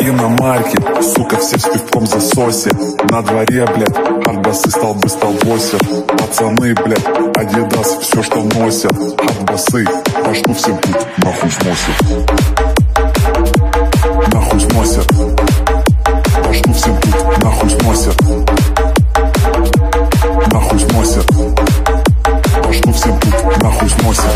Иномарки, сука, все с пивком засосе На дворе, блядь, хардбасы, столбы, столбосе Пацаны, блядь, адидас, все, что носят. Хардбасы, башку всем тут нахуй сносят. Нахуй сносят. Башку всем тут нахуй сносят. Нахуй сносят. Башку всем тут нахуй сносят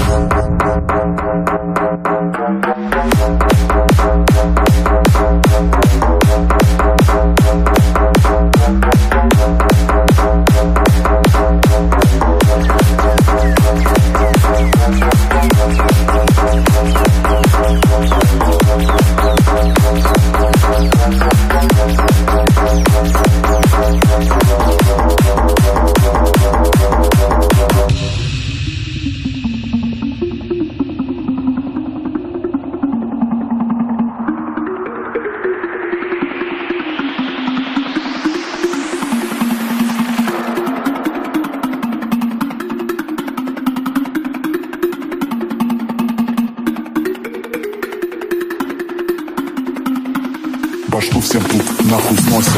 Башку всем тут нахуй сносят.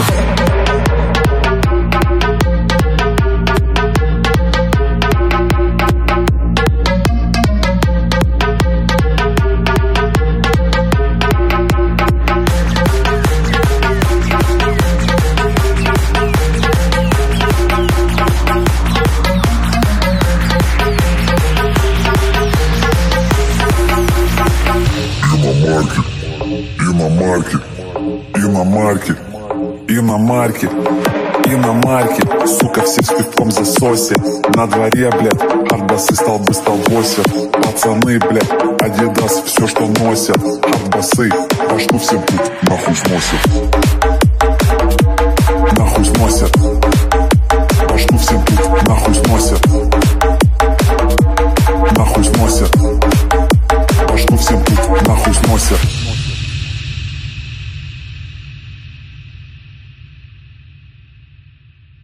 Иномарки, Иномарки, иномарки, иномарки Сука, все с пивком засосе. На дворе, блядь, арбасы стал бы стал восемь Пацаны, блядь, адидас все, что носят. Хардбасы, башку всем тут нахуй сносят. Нахуй сносят. Башку всем тут нахуй сносят. Нахуй сносят. Башку всем тут нахуй сносят.